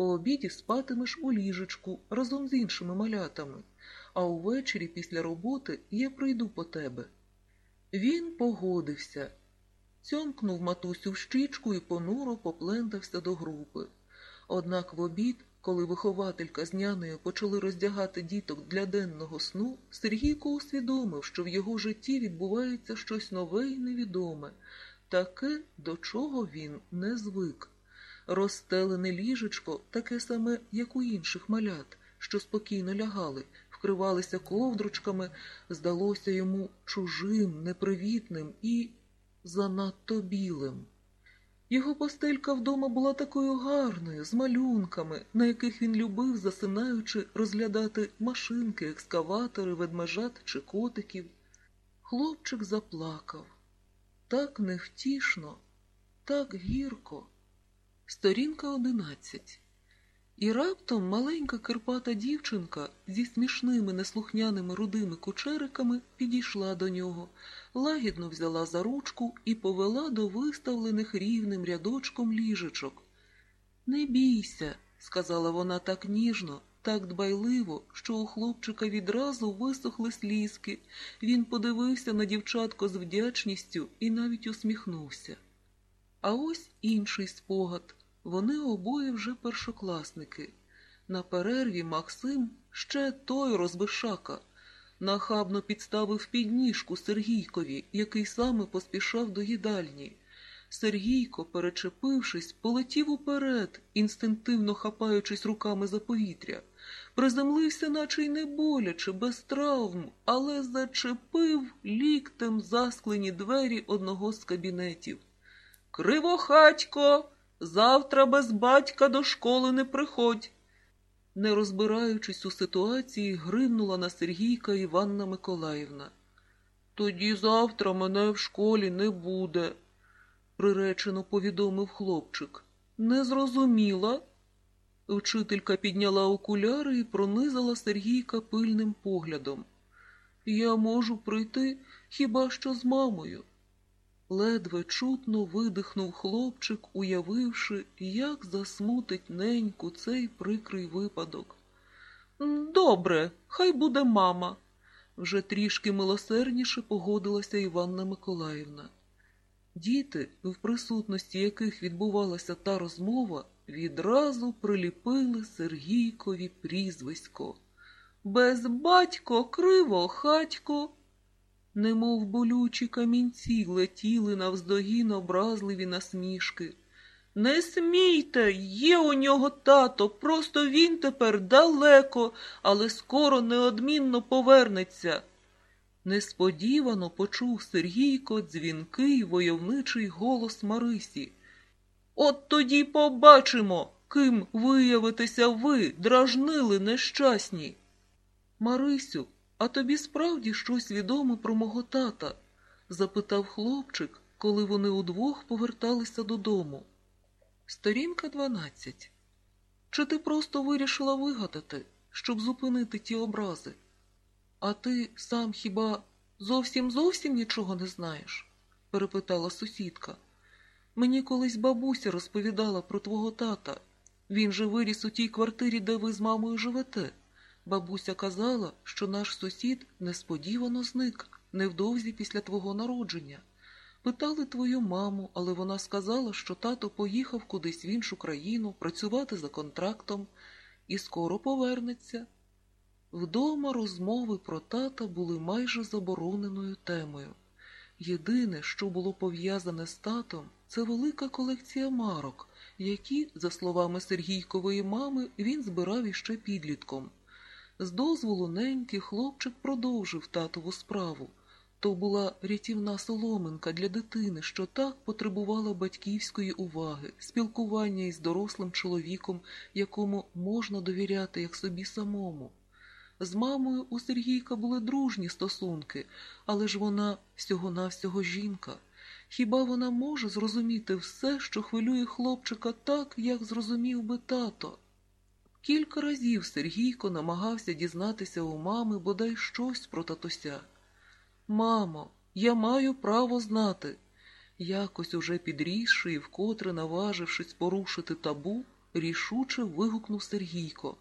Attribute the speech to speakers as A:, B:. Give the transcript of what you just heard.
A: По обіді спатимеш у ліжечку разом з іншими малятами, а увечері після роботи я прийду по тебе. Він погодився, цьомкнув матусю в щічку і понуро поплентався до групи. Однак в обід, коли вихователька з нянею почали роздягати діток для денного сну, Сергійко усвідомив, що в його житті відбувається щось нове і невідоме, таке, до чого він не звик. Розстелене ліжечко, таке саме, як у інших малят, що спокійно лягали, вкривалися ковдручками, здалося йому чужим, непривітним і занадто білим. Його постелька вдома була такою гарною, з малюнками, на яких він любив, засинаючи, розглядати машинки, екскаватори, ведмежат чи котиків. Хлопчик заплакав. Так невтішно, так гірко. Сторінка одинадцять. І раптом маленька кирпата дівчинка зі смішними неслухняними рудими кучериками підійшла до нього, лагідно взяла за ручку і повела до виставлених рівним рядочком ліжечок. Не бійся, сказала вона так ніжно, так дбайливо, що у хлопчика відразу висохли слізки. Він подивився на дівчатко з вдячністю і навіть усміхнувся. А ось інший спогад. Вони обоє вже першокласники. На перерві Максим ще той розбишака. Нахабно підставив підніжку Сергійкові, який саме поспішав до їдальні. Сергійко, перечепившись, полетів уперед, інстинктивно хапаючись руками за повітря. Приземлився, наче й не боляче, без травм, але зачепив ліктем засклені двері одного з кабінетів. Кривохатько! Завтра без батька до школи не приходь. Не розбираючись у ситуації, гримнула на Сергійка Іванна Миколаївна. Тоді завтра мене в школі не буде, приречено повідомив хлопчик. Не зрозуміла. Вчителька підняла окуляри і пронизала Сергійка пильним поглядом. Я можу прийти хіба що з мамою. Ледве чутно видихнув хлопчик, уявивши, як засмутить неньку цей прикрий випадок. Добре, хай буде мама, вже трішки милосердніше погодилася Іванна Миколаївна. Діти, в присутності яких відбувалася та розмова, відразу приліпили Сергійкові прізвисько. Без батько криво хатько немов болючі камінці летіли навздогін образливі насмішки. Не смійте, є у нього тато, просто він тепер далеко, але скоро неодмінно повернеться. Несподівано почув Сергійко дзвінкий войовничий голос Марисі. От тоді побачимо, ким виявитеся ви, дражнили нещасні. Марисю, а тобі справді щось відомо про мого тата? запитав хлопчик, коли вони удвох поверталися додому. Сторінка 12. Чи ти просто вирішила вигадати, щоб зупинити ті образи? А ти сам хіба зовсім зовсім нічого не знаєш? перепитала сусідка. Мені колись бабуся розповідала про твого тата. Він же виріс у тій квартирі, де ви з мамою живете. Бабуся казала, що наш сусід несподівано зник невдовзі після твого народження. Питали твою маму, але вона сказала, що тато поїхав кудись в іншу країну працювати за контрактом і скоро повернеться. Вдома розмови про тата були майже забороненою темою. Єдине, що було пов'язане з татом, це велика колекція марок, які, за словами Сергійкової мами, він збирав іще підлітком. З дозволу неньки хлопчик продовжив татову справу. То була рятівна соломинка для дитини, що так потребувала батьківської уваги, спілкування із дорослим чоловіком, якому можна довіряти як собі самому. З мамою у Сергійка були дружні стосунки, але ж вона всього-навсього жінка. Хіба вона може зрозуміти все, що хвилює хлопчика так, як зрозумів би тато? Кілька разів Сергійко намагався дізнатися у мами бодай щось про татуся. Мамо, я маю право знати. Якось уже підрісши і вкотре наважившись порушити табу, рішуче вигукнув Сергійко.